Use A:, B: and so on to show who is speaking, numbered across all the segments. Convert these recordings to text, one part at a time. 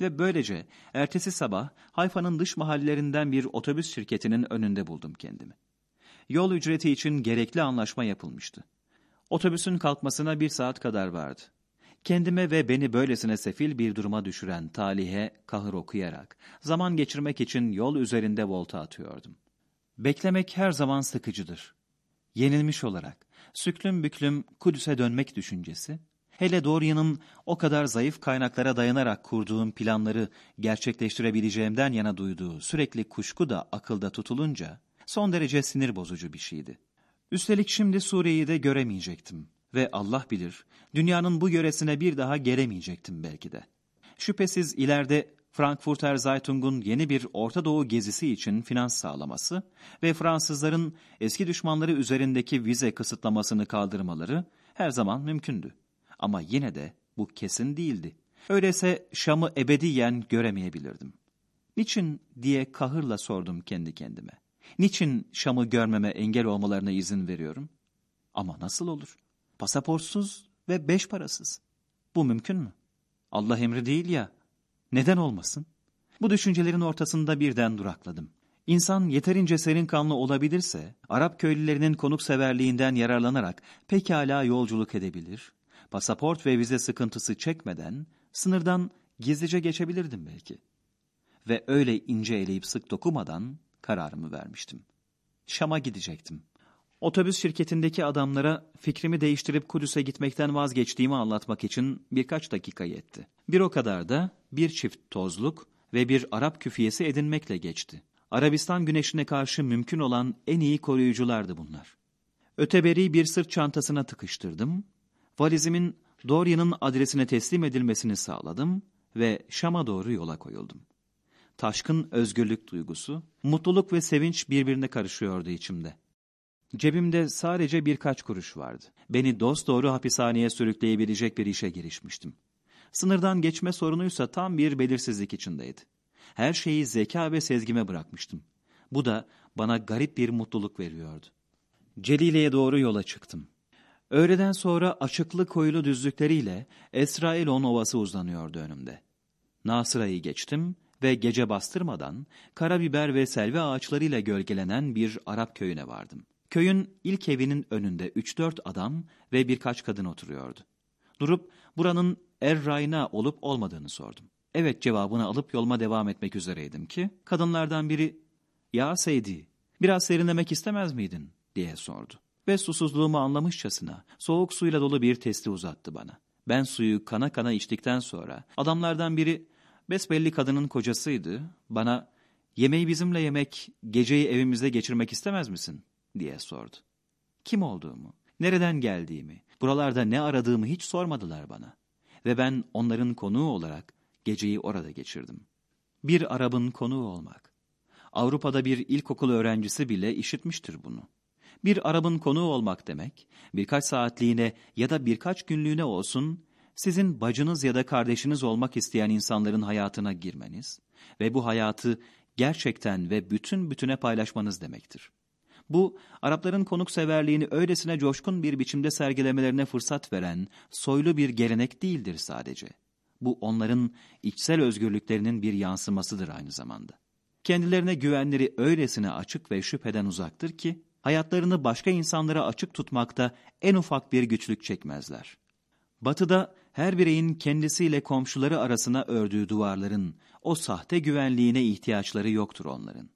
A: Ve böylece ertesi sabah Hayfa'nın dış mahallelerinden bir otobüs şirketinin önünde buldum kendimi. Yol ücreti için gerekli anlaşma yapılmıştı. Otobüsün kalkmasına bir saat kadar vardı. Kendime ve beni böylesine sefil bir duruma düşüren talihe kahır okuyarak zaman geçirmek için yol üzerinde volta atıyordum. Beklemek her zaman sıkıcıdır. Yenilmiş olarak, süklüm büklüm Kudüs'e dönmek düşüncesi, hele Dorian'ın o kadar zayıf kaynaklara dayanarak kurduğum planları gerçekleştirebileceğimden yana duyduğu sürekli kuşku da akılda tutulunca son derece sinir bozucu bir şeydi. Üstelik şimdi Suriye'yi de göremeyecektim ve Allah bilir dünyanın bu yöresine bir daha gelemeyecektim belki de. Şüphesiz ileride Frankfurter Zeitung'un yeni bir Orta Doğu gezisi için finans sağlaması ve Fransızların eski düşmanları üzerindeki vize kısıtlamasını kaldırmaları her zaman mümkündü. Ama yine de bu kesin değildi. Öyleyse Şam'ı ebediyen göremeyebilirdim. Niçin diye kahırla sordum kendi kendime. Niçin Şam'ı görmeme engel olmalarına izin veriyorum? Ama nasıl olur? Pasaportsuz ve beş parasız. Bu mümkün mü? Allah emri değil ya. Neden olmasın? Bu düşüncelerin ortasında birden durakladım. İnsan yeterince serin kanlı olabilirse, Arap köylülerinin konukseverliğinden yararlanarak pekala yolculuk edebilir, pasaport ve vize sıkıntısı çekmeden sınırdan gizlice geçebilirdim belki. Ve öyle ince eleyip sık dokumadan kararımı vermiştim. Şam'a gidecektim. Otobüs şirketindeki adamlara fikrimi değiştirip Kudüs'e gitmekten vazgeçtiğimi anlatmak için birkaç dakika yetti. Bir o kadar da bir çift tozluk ve bir Arap küfiyesi edinmekle geçti. Arabistan güneşine karşı mümkün olan en iyi koruyuculardı bunlar. Öteberi bir sırt çantasına tıkıştırdım, valizimin Dorian'ın adresine teslim edilmesini sağladım ve Şam'a doğru yola koyuldum. Taşkın özgürlük duygusu, mutluluk ve sevinç birbirine karışıyordu içimde. Cebimde sadece birkaç kuruş vardı. Beni dosdoğru hapishaneye sürükleyebilecek bir işe girişmiştim. Sınırdan geçme sorunuysa tam bir belirsizlik içindeydi. Her şeyi zeka ve sezgime bırakmıştım. Bu da bana garip bir mutluluk veriyordu. Celile'ye doğru yola çıktım. Öğleden sonra açıklı koyulu düzlükleriyle Esrailon Ovası uzanıyordu önümde. Nasıra'yı geçtim ve gece bastırmadan karabiber ve selvi ağaçlarıyla gölgelenen bir Arap köyüne vardım. Köyün ilk evinin önünde üç dört adam ve birkaç kadın oturuyordu. Durup buranın Er-Rayna olup olmadığını sordum. Evet cevabını alıp yoluma devam etmek üzereydim ki kadınlardan biri ''Ya Seydi, biraz serinlemek istemez miydin?'' diye sordu. Ve susuzluğumu anlamışçasına soğuk suyla dolu bir testi uzattı bana. Ben suyu kana kana içtikten sonra adamlardan biri besbelli kadının kocasıydı. Bana yemeği bizimle yemek, geceyi evimizde geçirmek istemez misin? diye sordu. Kim olduğumu, nereden geldiğimi, buralarda ne aradığımı hiç sormadılar bana. Ve ben onların konuğu olarak geceyi orada geçirdim. Bir Arap'ın konuğu olmak. Avrupa'da bir ilkokul öğrencisi bile işitmiştir bunu. Bir Arap'ın konuğu olmak demek, birkaç saatliğine ya da birkaç günlüğüne olsun, sizin bacınız ya da kardeşiniz olmak isteyen insanların hayatına girmeniz ve bu hayatı gerçekten ve bütün bütüne paylaşmanız demektir. Bu, Arapların konukseverliğini öylesine coşkun bir biçimde sergilemelerine fırsat veren soylu bir gelenek değildir sadece. Bu onların içsel özgürlüklerinin bir yansımasıdır aynı zamanda. Kendilerine güvenleri öylesine açık ve şüpheden uzaktır ki, hayatlarını başka insanlara açık tutmakta en ufak bir güçlük çekmezler. Batı'da her bireyin kendisiyle komşuları arasına ördüğü duvarların o sahte güvenliğine ihtiyaçları yoktur onların.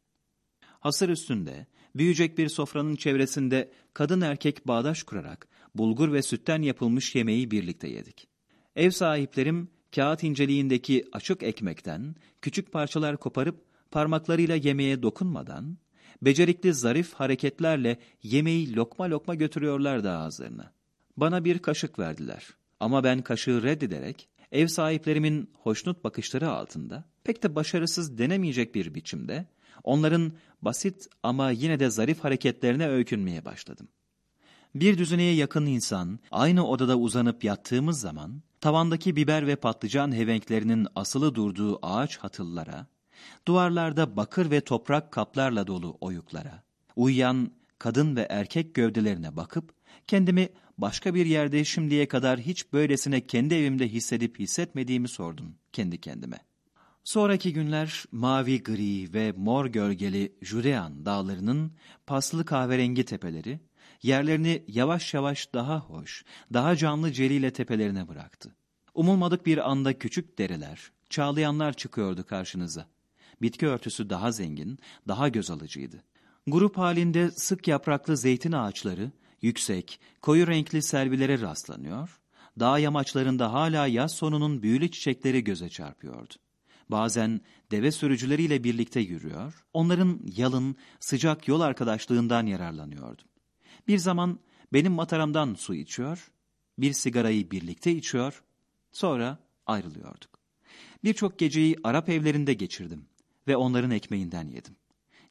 A: Hasır üstünde büyüyecek bir sofranın çevresinde kadın erkek bağdaş kurarak bulgur ve sütten yapılmış yemeği birlikte yedik. Ev sahiplerim kağıt inceliğindeki açık ekmekten küçük parçalar koparıp parmaklarıyla yemeğe dokunmadan, becerikli zarif hareketlerle yemeği lokma lokma götürüyorlardı ağızlarına. Bana bir kaşık verdiler ama ben kaşığı reddederek ev sahiplerimin hoşnut bakışları altında pek de başarısız denemeyecek bir biçimde onların basit ama yine de zarif hareketlerine öykünmeye başladım. Bir düzeneye yakın insan aynı odada uzanıp yattığımız zaman tavandaki biber ve patlıcan hevenklerinin asılı durduğu ağaç hatıllara, duvarlarda bakır ve toprak kaplarla dolu oyuklara, uyuyan kadın ve erkek gövdelerine bakıp kendimi başka bir yerde şimdiye kadar hiç böylesine kendi evimde hissedip hissetmediğimi sordum kendi kendime. Sonraki günler mavi gri ve mor gölgeli Judean dağlarının paslı kahverengi tepeleri, yerlerini yavaş yavaş daha hoş, daha canlı celiyle tepelerine bıraktı. Umulmadık bir anda küçük dereler, çağlayanlar çıkıyordu karşınıza. Bitki örtüsü daha zengin, daha göz alıcıydı. Grup halinde sık yapraklı zeytin ağaçları, yüksek, koyu renkli servilere rastlanıyor, dağ yamaçlarında hala yaz sonunun büyülü çiçekleri göze çarpıyordu. Bazen deve sürücüleriyle birlikte yürüyor, onların yalın, sıcak yol arkadaşlığından yararlanıyordum. Bir zaman benim mataramdan su içiyor, bir sigarayı birlikte içiyor, sonra ayrılıyorduk. Birçok geceyi Arap evlerinde geçirdim ve onların ekmeğinden yedim.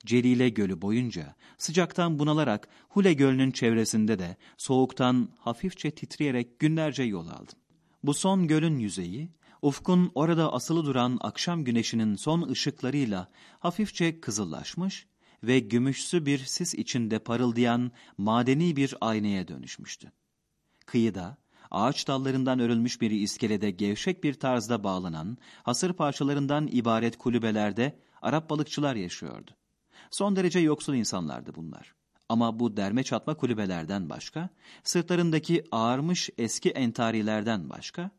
A: Celile Gölü boyunca sıcaktan bunalarak Hule Gölü'nün çevresinde de soğuktan hafifçe titreyerek günlerce yol aldım. Bu son gölün yüzeyi, ufkun orada asılı duran akşam güneşinin son ışıklarıyla hafifçe kızıllaşmış ve gümüşsü bir sis içinde parıldayan madeni bir aynaya dönüşmüştü. Kıyıda, ağaç dallarından örülmüş bir iskelede gevşek bir tarzda bağlanan, hasır parçalarından ibaret kulübelerde Arap balıkçılar yaşıyordu. Son derece yoksul insanlardı bunlar. Ama bu derme çatma kulübelerden başka, sırtlarındaki ağarmış eski entarilerden başka,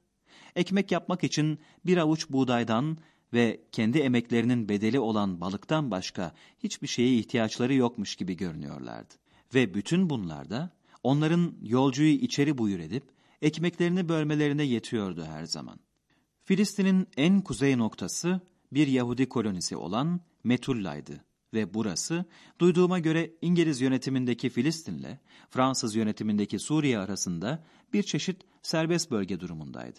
A: ekmek yapmak için bir avuç buğdaydan ve kendi emeklerinin bedeli olan balıktan başka hiçbir şeye ihtiyaçları yokmuş gibi görünüyorlardı. Ve bütün bunlarda onların yolcuyu içeri buyur edip ekmeklerini bölmelerine yetiyordu her zaman. Filistin'in en kuzey noktası bir Yahudi kolonisi olan Metulla'ydı ve burası duyduğuma göre İngiliz yönetimindeki Filistin'le Fransız yönetimindeki Suriye arasında bir çeşit serbest bölge durumundaydı.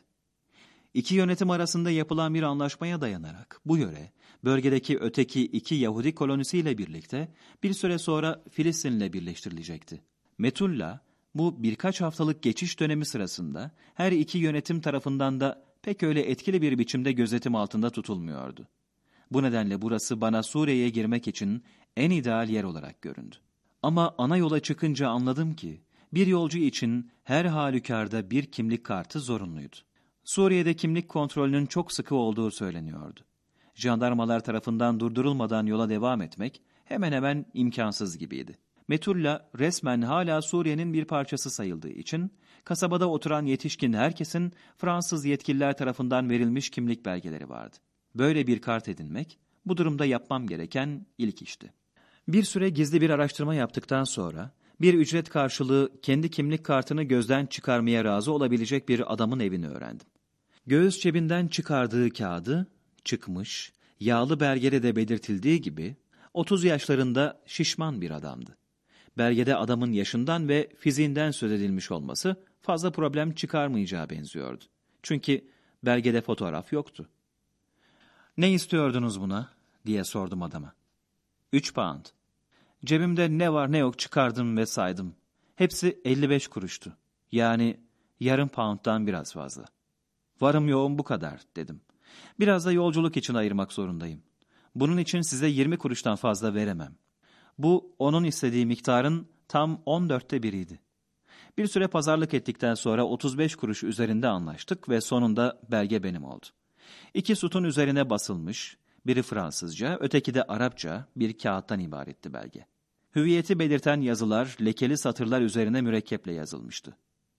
A: İki yönetim arasında yapılan bir anlaşmaya dayanarak bu yöre bölgedeki öteki iki Yahudi kolonisiyle birlikte bir süre sonra Filistin'le birleştirilecekti. Metulla bu birkaç haftalık geçiş dönemi sırasında her iki yönetim tarafından da pek öyle etkili bir biçimde gözetim altında tutulmuyordu. Bu nedenle burası bana Suriye'ye girmek için en ideal yer olarak göründü. Ama ana yola çıkınca anladım ki bir yolcu için her halükarda bir kimlik kartı zorunluydu. Suriye'de kimlik kontrolünün çok sıkı olduğu söyleniyordu. Jandarmalar tarafından durdurulmadan yola devam etmek hemen hemen imkansız gibiydi. Metulla resmen hala Suriye'nin bir parçası sayıldığı için kasabada oturan yetişkin herkesin Fransız yetkililer tarafından verilmiş kimlik belgeleri vardı. Böyle bir kart edinmek bu durumda yapmam gereken ilk işti. Bir süre gizli bir araştırma yaptıktan sonra bir ücret karşılığı kendi kimlik kartını gözden çıkarmaya razı olabilecek bir adamın evini öğrendim. Göğüs cebinden çıkardığı kağıdı çıkmış, yağlı belgede de belirtildiği gibi 30 yaşlarında şişman bir adamdı. Belgede adamın yaşından ve fiziğinden söz edilmiş olması fazla problem çıkarmayacağı benziyordu. Çünkü belgede fotoğraf yoktu. Ne istiyordunuz buna? diye sordum adama. Üç pound. Cebimde ne var ne yok çıkardım ve saydım. Hepsi 55 kuruştu. Yani yarım pound'dan biraz fazla. Varım yoğun bu kadar dedim. Biraz da yolculuk için ayırmak zorundayım. Bunun için size 20 kuruştan fazla veremem. Bu onun istediği miktarın tam 14'te biriydi. Bir süre pazarlık ettikten sonra 35 kuruş üzerinde anlaştık ve sonunda belge benim oldu. İki sütun üzerine basılmış, biri Fransızca, öteki de Arapça bir kağıttan ibaretti belge. Hüviyeti belirten yazılar lekeli satırlar üzerine mürekkeple yazılmıştı.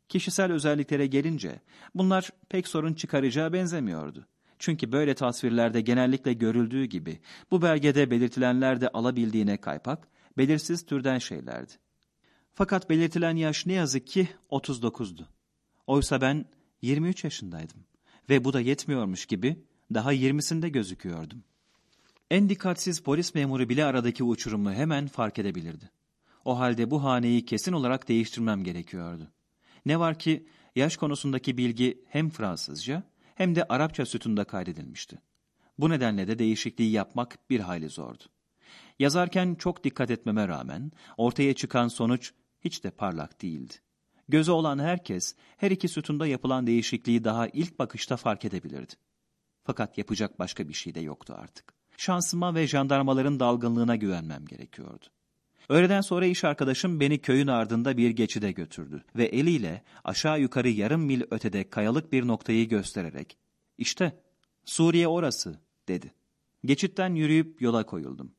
A: Kişisel özelliklere gelince bunlar pek sorun çıkaracağı benzemiyordu. Çünkü böyle tasvirlerde genellikle görüldüğü gibi bu belgede belirtilenler de alabildiğine kaypak, belirsiz türden şeylerdi. Fakat belirtilen yaş ne yazık ki 39'du. Oysa ben 23 yaşındaydım ve bu da yetmiyormuş gibi daha 20'sinde gözüküyordum. En dikkatsiz polis memuru bile aradaki uçurumu hemen fark edebilirdi. O halde bu haneyi kesin olarak değiştirmem gerekiyordu. Ne var ki yaş konusundaki bilgi hem Fransızca hem de Arapça sütunda kaydedilmişti. Bu nedenle de değişikliği yapmak bir hayli zordu. Yazarken çok dikkat etmeme rağmen ortaya çıkan sonuç hiç de parlak değildi. Gözü olan herkes her iki sütunda yapılan değişikliği daha ilk bakışta fark edebilirdi. Fakat yapacak başka bir şey de yoktu artık. Şansıma ve jandarmaların dalgınlığına güvenmem gerekiyordu. Öğleden sonra iş arkadaşım beni köyün ardında bir geçide götürdü ve eliyle aşağı yukarı yarım mil ötede kayalık bir noktayı göstererek ''İşte Suriye orası'' dedi. Geçitten yürüyüp yola koyuldum.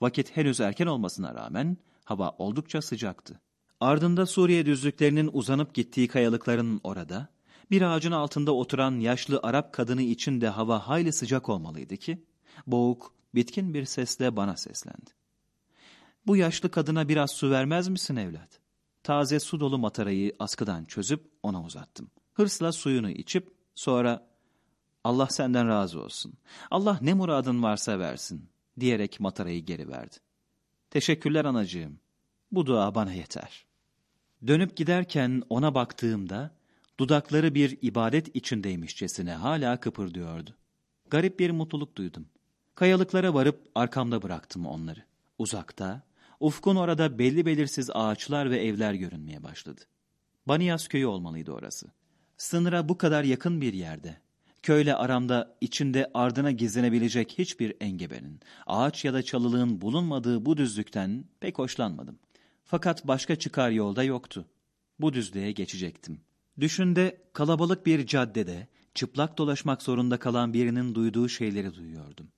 A: Vakit henüz erken olmasına rağmen hava oldukça sıcaktı. Ardında Suriye düzlüklerinin uzanıp gittiği kayalıkların orada, bir ağacın altında oturan yaşlı Arap kadını için de hava hayli sıcak olmalıydı ki, boğuk, bitkin bir sesle bana seslendi. Bu yaşlı kadına biraz su vermez misin evlat? Taze su dolu matarayı askıdan çözüp ona uzattım. Hırsla suyunu içip sonra Allah senden razı olsun. Allah ne muradın varsa versin diyerek matarayı geri verdi. Teşekkürler anacığım. Bu dua bana yeter. Dönüp giderken ona baktığımda dudakları bir ibadet içindeymişçesine hala kıpırdıyordu. Garip bir mutluluk duydum. Kayalıklara varıp arkamda bıraktım onları. Uzakta, ufkun orada belli belirsiz ağaçlar ve evler görünmeye başladı. Baniyas köyü olmalıydı orası. Sınıra bu kadar yakın bir yerde, köyle aramda içinde ardına gizlenebilecek hiçbir engebenin, ağaç ya da çalılığın bulunmadığı bu düzlükten pek hoşlanmadım. Fakat başka çıkar yolda yoktu. Bu düzlüğe geçecektim. Düşünde kalabalık bir caddede çıplak dolaşmak zorunda kalan birinin duyduğu şeyleri duyuyordum.